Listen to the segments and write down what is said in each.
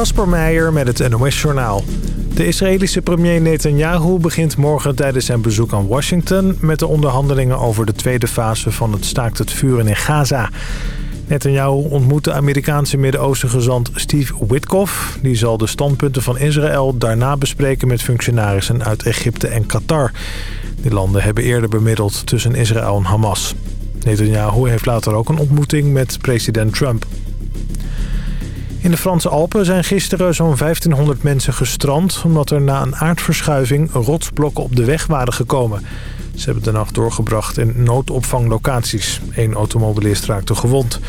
Kasper Meijer met het NOS-journaal. De Israëlische premier Netanyahu begint morgen tijdens zijn bezoek aan Washington... met de onderhandelingen over de tweede fase van het staakt het vuren in Gaza. Netanyahu ontmoet de Amerikaanse Midden-Oosten gezant Steve Witkoff. Die zal de standpunten van Israël daarna bespreken met functionarissen uit Egypte en Qatar. Die landen hebben eerder bemiddeld tussen Israël en Hamas. Netanyahu heeft later ook een ontmoeting met president Trump. In de Franse Alpen zijn gisteren zo'n 1500 mensen gestrand... omdat er na een aardverschuiving rotsblokken op de weg waren gekomen. Ze hebben de nacht doorgebracht in noodopvanglocaties. Eén automobilist raakte gewond.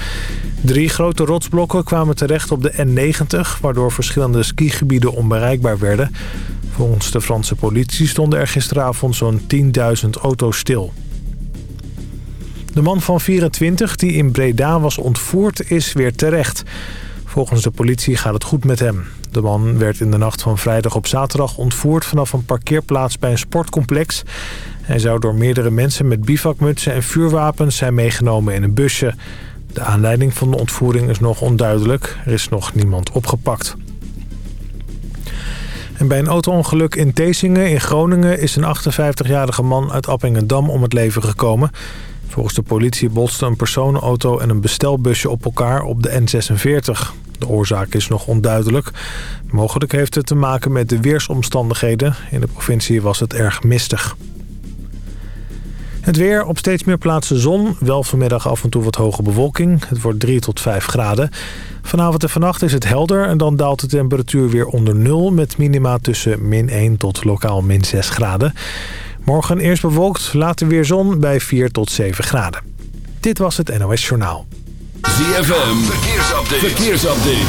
Drie grote rotsblokken kwamen terecht op de N90... waardoor verschillende skigebieden onbereikbaar werden. Volgens de Franse politie stonden er gisteravond zo'n 10.000 auto's stil. De man van 24 die in Breda was ontvoerd is weer terecht... Volgens de politie gaat het goed met hem. De man werd in de nacht van vrijdag op zaterdag ontvoerd vanaf een parkeerplaats bij een sportcomplex. Hij zou door meerdere mensen met bivakmutsen en vuurwapens zijn meegenomen in een busje. De aanleiding van de ontvoering is nog onduidelijk. Er is nog niemand opgepakt. En bij een autoongeluk in Theesingen in Groningen is een 58-jarige man uit Appingedam om het leven gekomen. Volgens de politie botsten een personenauto en een bestelbusje op elkaar op de N46. De oorzaak is nog onduidelijk. Mogelijk heeft het te maken met de weersomstandigheden. In de provincie was het erg mistig. Het weer op steeds meer plaatsen zon. Wel vanmiddag af en toe wat hoge bewolking. Het wordt 3 tot 5 graden. Vanavond en vannacht is het helder en dan daalt de temperatuur weer onder nul... met minima tussen min 1 tot lokaal min 6 graden. Morgen eerst bewolkt, later weer zon bij 4 tot 7 graden. Dit was het NOS Journaal. ZFM, verkeersupdate. verkeersupdate.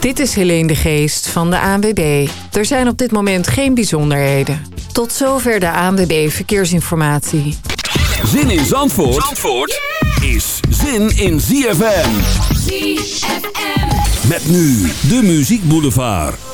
Dit is Helene de Geest van de ANWB. Er zijn op dit moment geen bijzonderheden. Tot zover de ANWB Verkeersinformatie. Zin in Zandvoort, Zandvoort is zin in ZFM. ZFM. Met nu de Muziek Boulevard.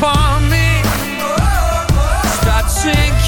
upon me. Stop singing.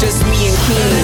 Just me and King.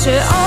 是。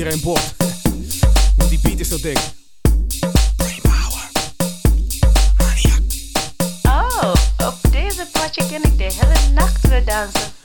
Iedereen popt. Want die beat is zo dik. Oh, op deze potje ken ik de hele nacht weer dansen.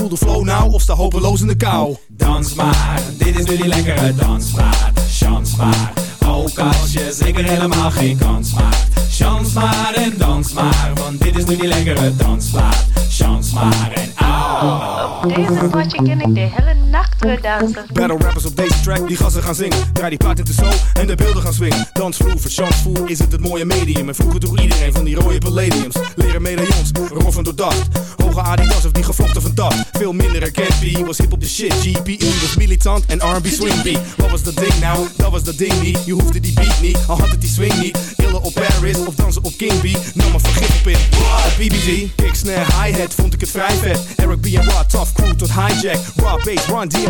Voel de flow nou of sta hopeloos in de kou. Dans maar, dit is nu die lekkere dansmaat. Chans maar, ook als je zeker helemaal geen kans maakt. Chans maar en dans maar, want dit is nu die lekkere dansmaat. Chans maar en au. Op deze potje ken ik de hele Battle rappers op deze track, die gassen gaan zingen. Draai die plaat in de zo en de beelden gaan swingen. Dansvloer, verchansvoer is het het mooie medium. En vroeger toch iedereen van die rode palladiums. Leren medaillons, roffen door dacht. Hoge Adidas of die gevlochten van dat. Veel minder herkend, was hip op de shit. GPE was militant en R&B swing. Wat was dat ding nou? Dat was dat ding niet. Je hoefde die beat niet, al had het die swing niet. Illen op Paris of dansen op King B. Nam maar vergif op in. Op BBG, kick, snare, hi-hat vond ik het vrij vet. Eric B en tough crew tot hijack. Raw bass, Run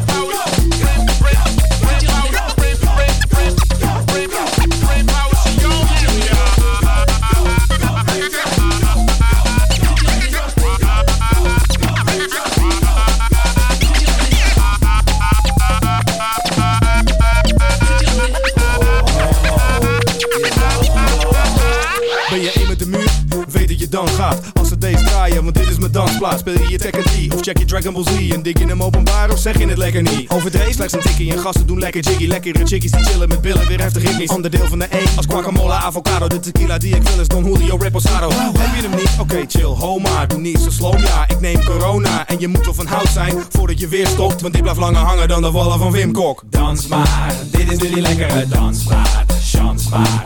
Check je Dragon Ball Z? En dik je hem openbaar of zeg je het lekker niet? Overdreven slechts een tikkie en gasten doen lekker jiggy. Lekkere chickies die chillen met billen, weer heftig ritmisch. Onderdeel van de E als guacamole, avocado. De tequila die ik wil is Don Julio Reposado. Heb je hem niet? Oké, chill, ho maar. Doe niet zo slow, ja. Ik neem corona en je moet wel van hout zijn voordat je weer stopt. Want die blijft langer hangen dan de wallen van Wim Kok. Dans maar, dit is nu die lekkere dansmaat. Chans maar,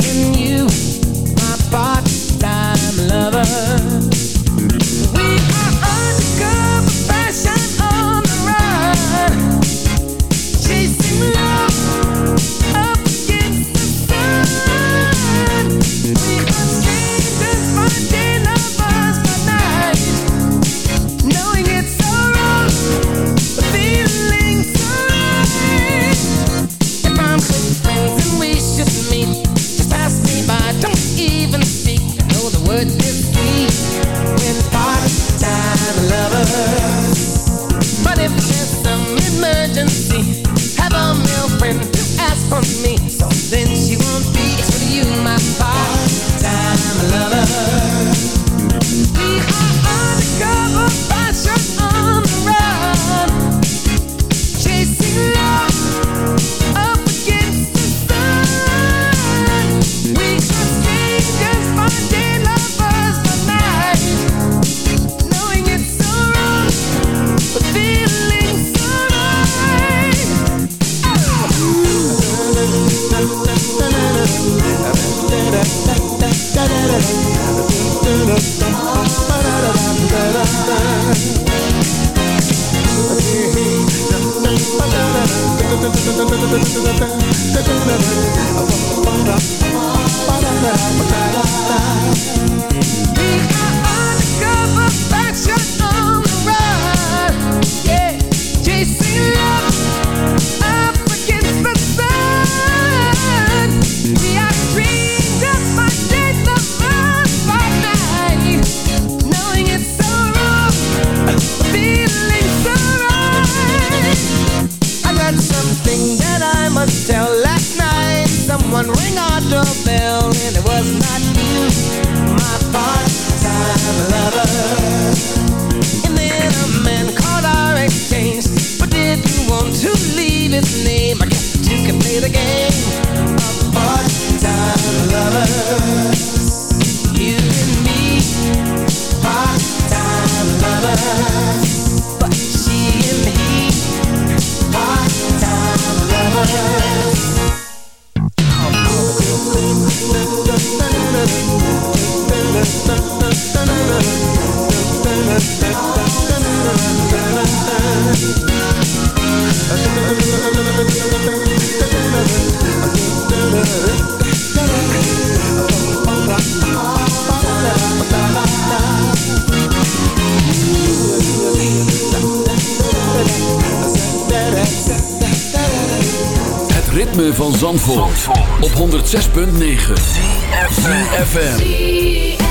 was not Op 106.9 FM.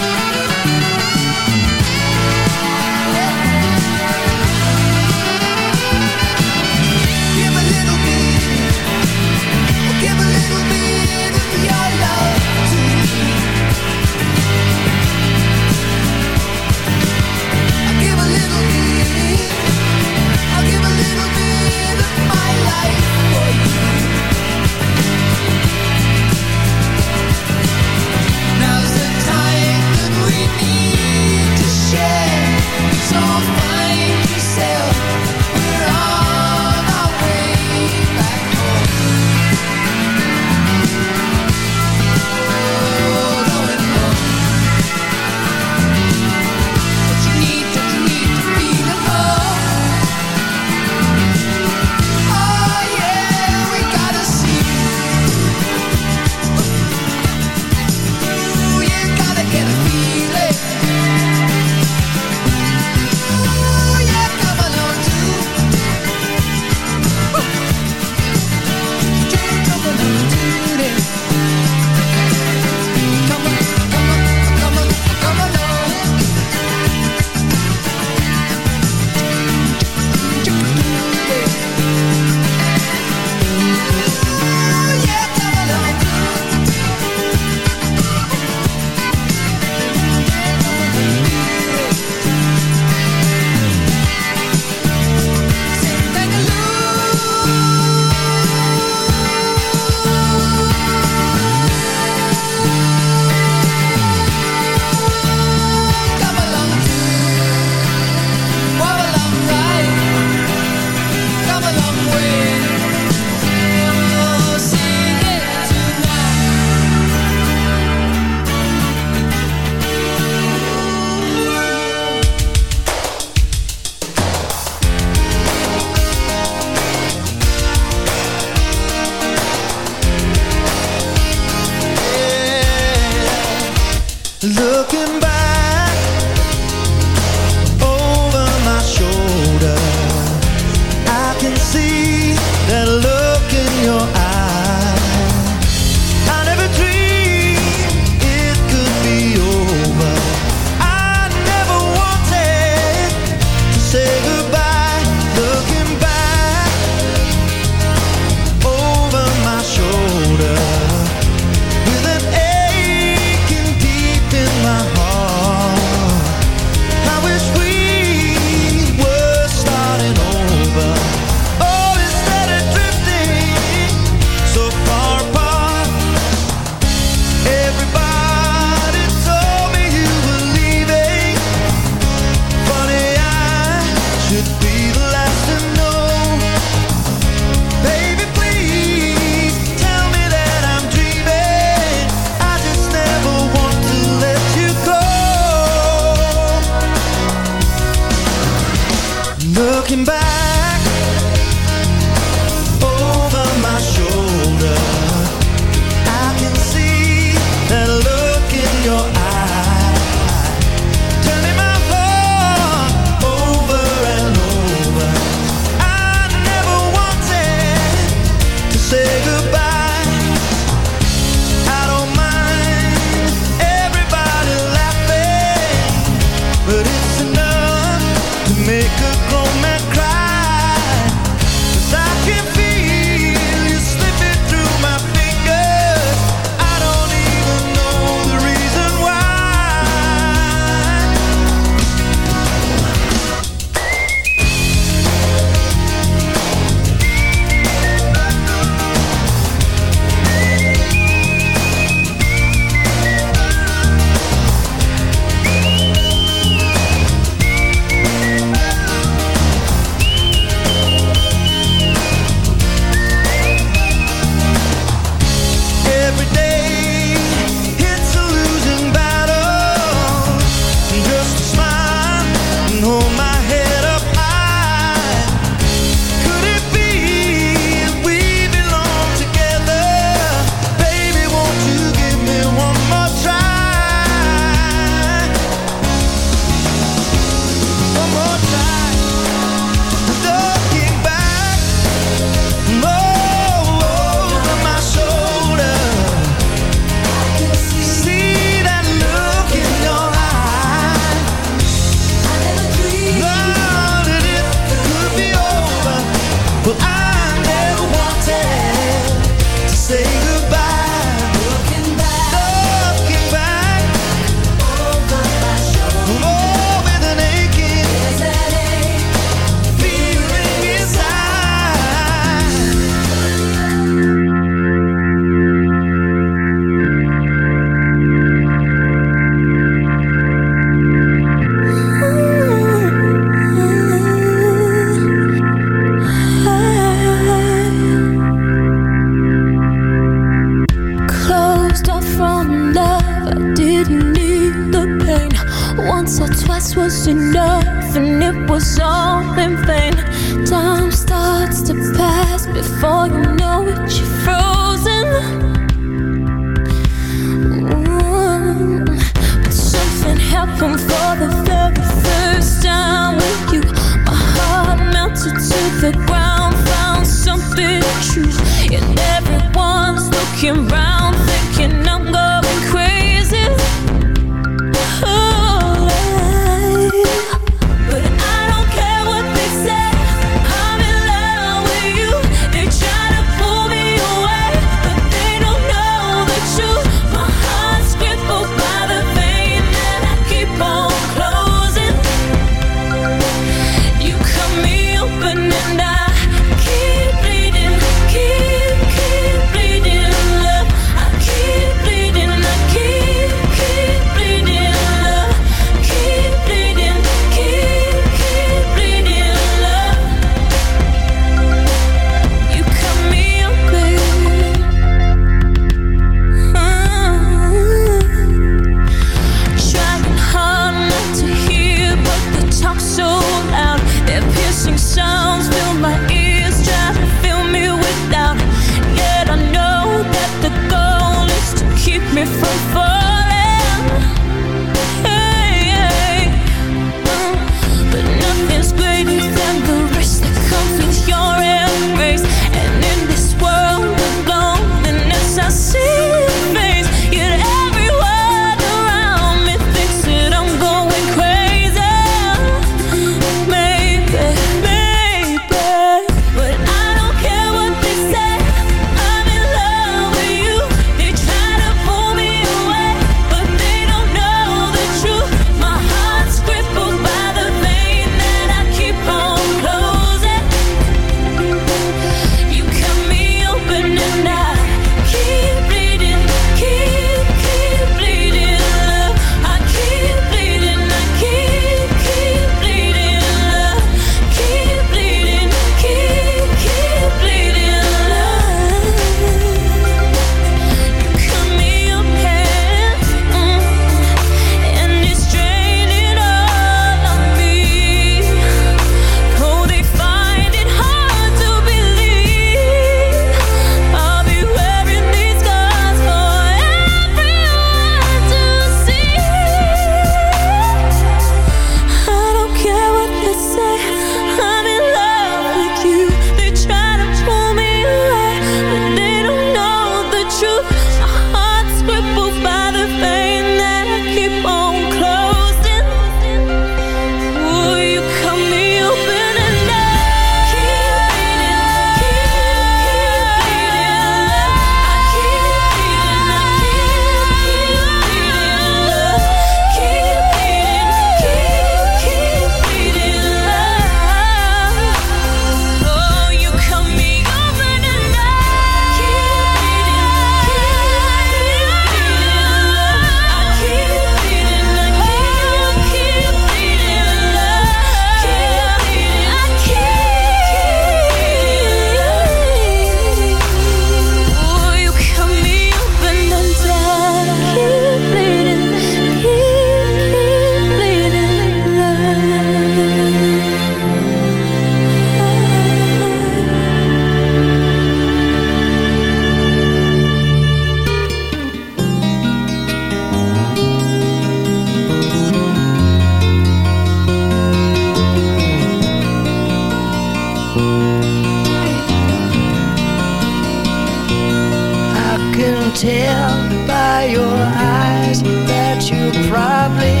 By your eyes that you've probably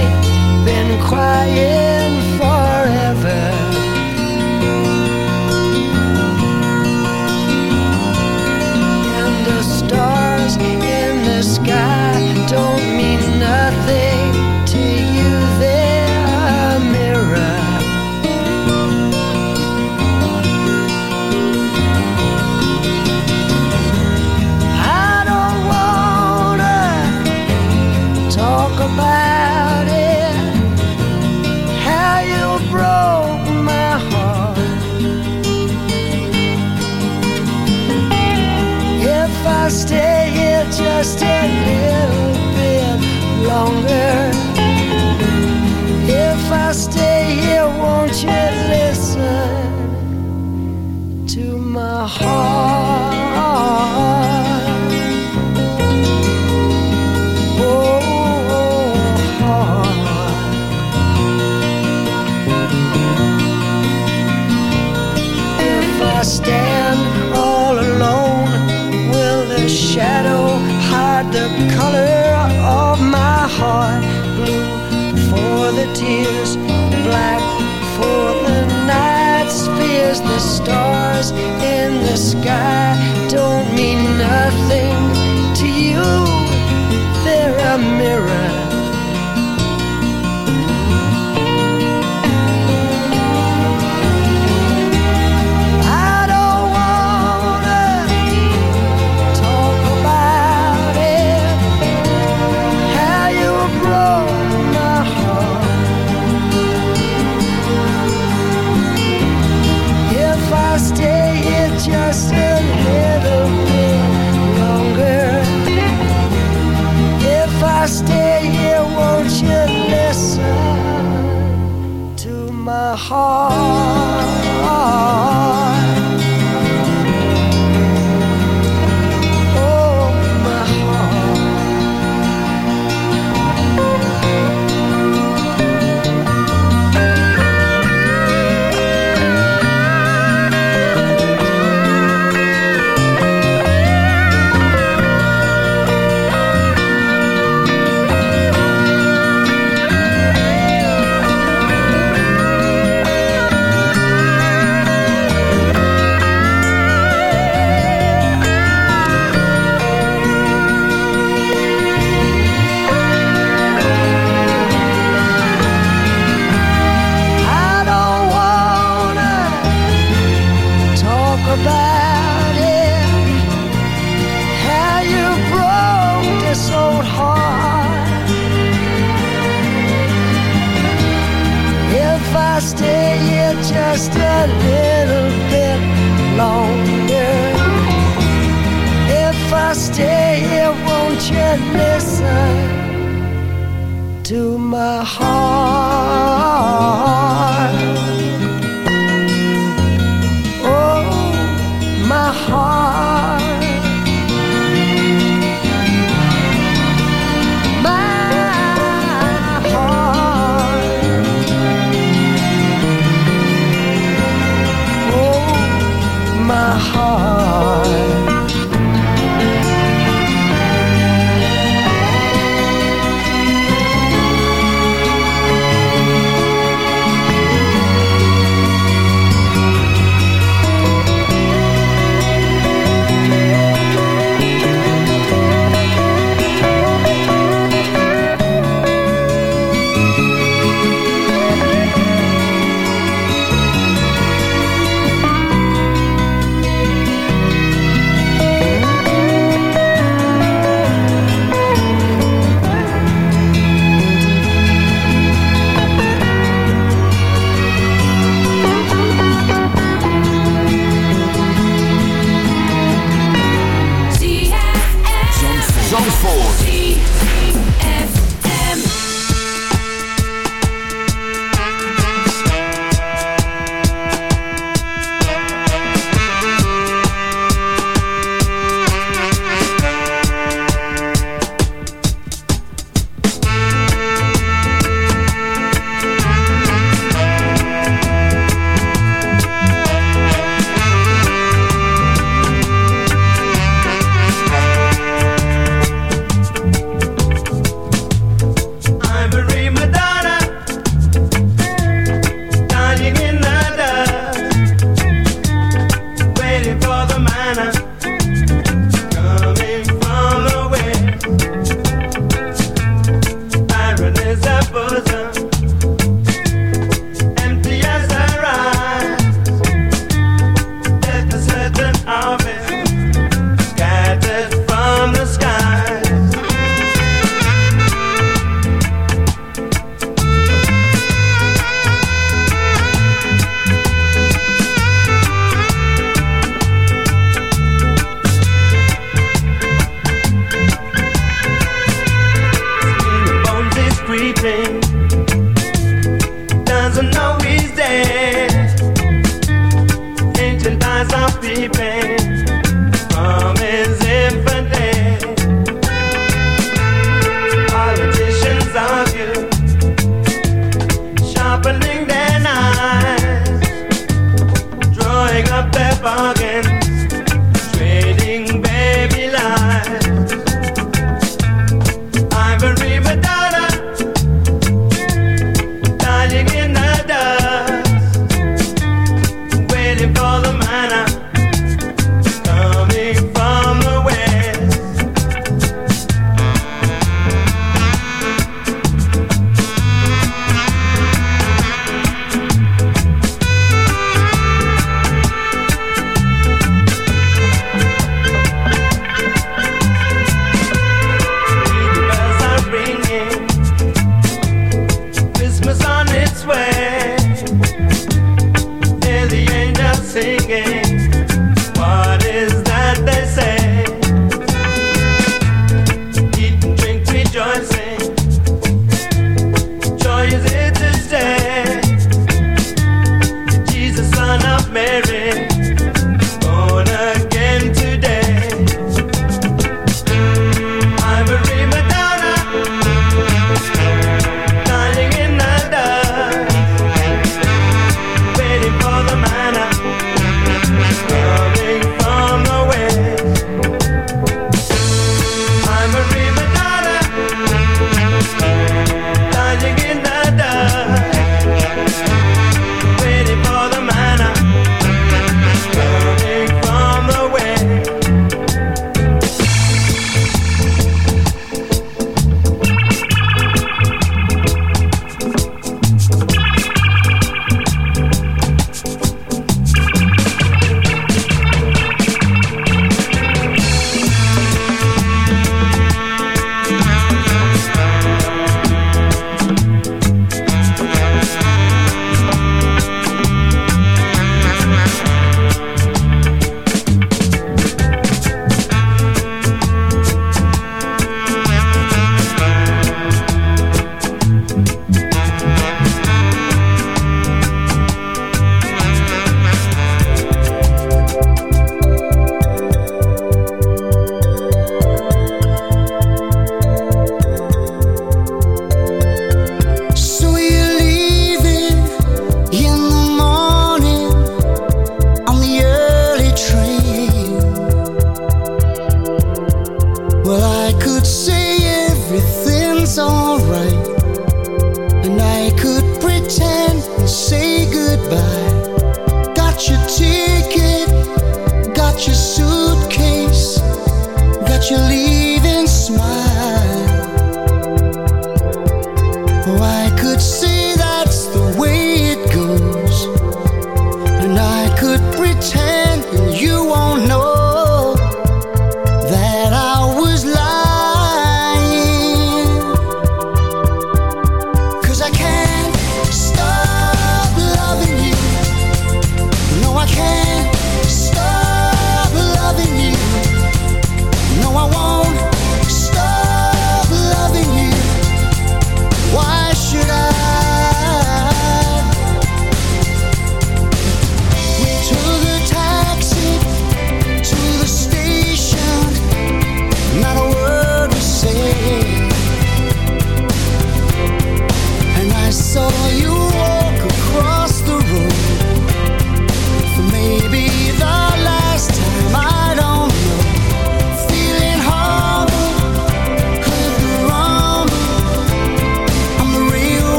been crying